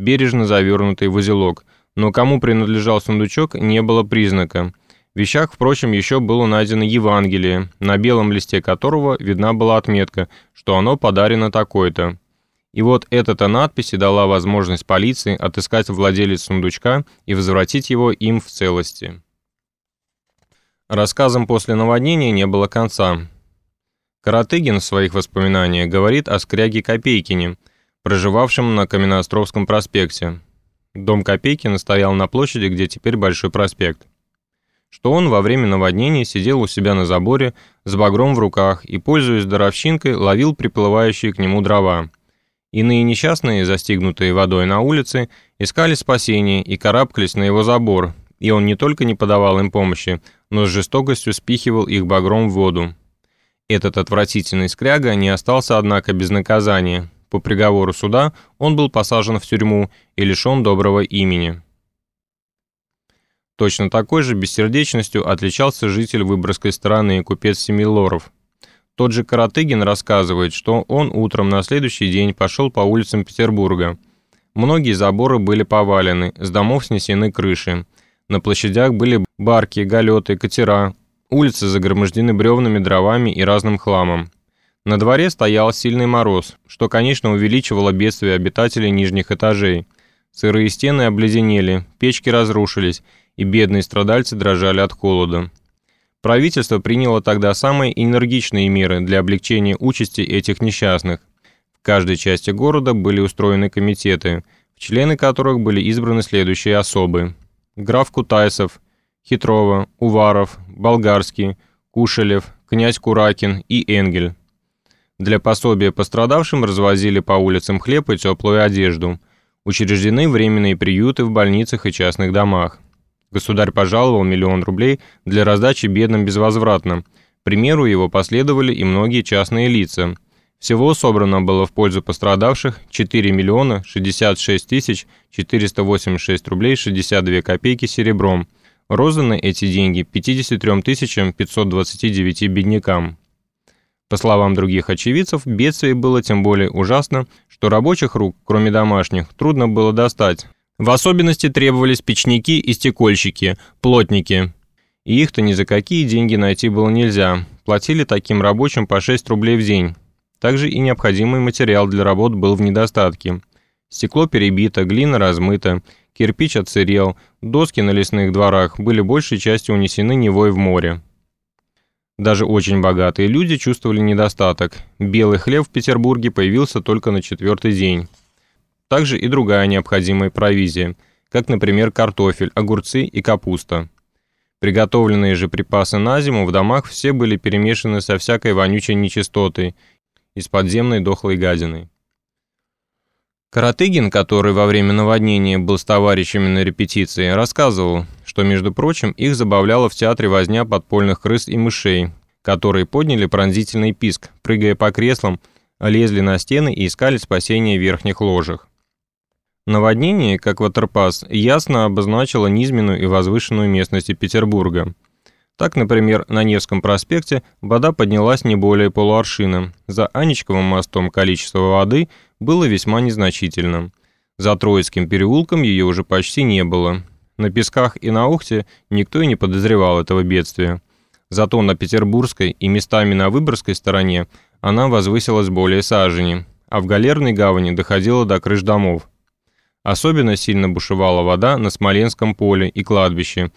бережно завернутый в узелок, но кому принадлежал сундучок, не было признака. В вещах, впрочем, еще было найдено Евангелие, на белом листе которого видна была отметка, что оно подарено такой-то. И вот эта-то надпись и дала возможность полиции отыскать владелец сундучка и возвратить его им в целости. Рассказам после наводнения не было конца. Каратыгин в своих воспоминаниях говорит о скряге Копейкине, проживавшем на Каменноостровском проспекте. Дом Копейкина стоял на площади, где теперь Большой проспект. Что он во время наводнения сидел у себя на заборе с багром в руках и, пользуясь даровщинкой, ловил приплывающие к нему дрова. Иные несчастные, застигнутые водой на улице, искали спасения и карабкались на его забор, и он не только не подавал им помощи, но с жестокостью спихивал их багром в воду. Этот отвратительный скряга не остался, однако, без наказания. По приговору суда он был посажен в тюрьму и лишен доброго имени. Точно такой же бессердечностью отличался житель Выборгской стороны купец Семилоров – тот же Каратыгин рассказывает, что он утром на следующий день пошел по улицам Петербурга. Многие заборы были повалены, с домов снесены крыши. На площадях были барки, галеты, катера. Улицы загромождены бревнами, дровами и разным хламом. На дворе стоял сильный мороз, что, конечно, увеличивало бедствие обитателей нижних этажей. Сырые стены обледенели, печки разрушились, и бедные страдальцы дрожали от холода. Правительство приняло тогда самые энергичные меры для облегчения участи этих несчастных. В каждой части города были устроены комитеты, в члены которых были избраны следующие особы. Граф Кутайсов, Хитрова, Уваров, Болгарский, Кушелев, князь Куракин и Энгель. Для пособия пострадавшим развозили по улицам хлеб и теплую одежду. Учреждены временные приюты в больницах и частных домах. Государь пожаловал миллион рублей для раздачи бедным безвозвратно. примеру его последовали и многие частные лица. Всего собрано было в пользу пострадавших 4 миллиона 66 тысяч 486 рублей 62 копейки серебром. Розданы эти деньги 53 тысячам 529 беднякам. По словам других очевидцев, бедствие было тем более ужасно, что рабочих рук, кроме домашних, трудно было достать. В особенности требовались печники и стекольщики, плотники. И их-то ни за какие деньги найти было нельзя. Платили таким рабочим по 6 рублей в день. Также и необходимый материал для работ был в недостатке. Стекло перебито, глина размыта, кирпич отсырел, доски на лесных дворах были большей частью унесены Невой в море. Даже очень богатые люди чувствовали недостаток. Белый хлеб в Петербурге появился только на четвертый день также и другая необходимая провизия, как, например, картофель, огурцы и капуста. Приготовленные же припасы на зиму в домах все были перемешаны со всякой вонючей нечистотой из подземной дохлой гадины. Каратыгин, который во время наводнения был с товарищами на репетиции, рассказывал, что, между прочим, их забавляла в театре возня подпольных крыс и мышей, которые подняли пронзительный писк, прыгая по креслам, лезли на стены и искали спасения в верхних ложах. Наводнение, как ватерпас, ясно обозначило низменную и возвышенную местности Петербурга. Так, например, на Невском проспекте вода поднялась не более полуаршина. За Анечковым мостом количество воды было весьма незначительным. За Троицким переулком ее уже почти не было. На Песках и на Ухте никто и не подозревал этого бедствия. Зато на Петербургской и местами на Выборгской стороне она возвысилась более сажени, а в Галерной гавани доходила до крыш домов. Особенно сильно бушевала вода на Смоленском поле и кладбище,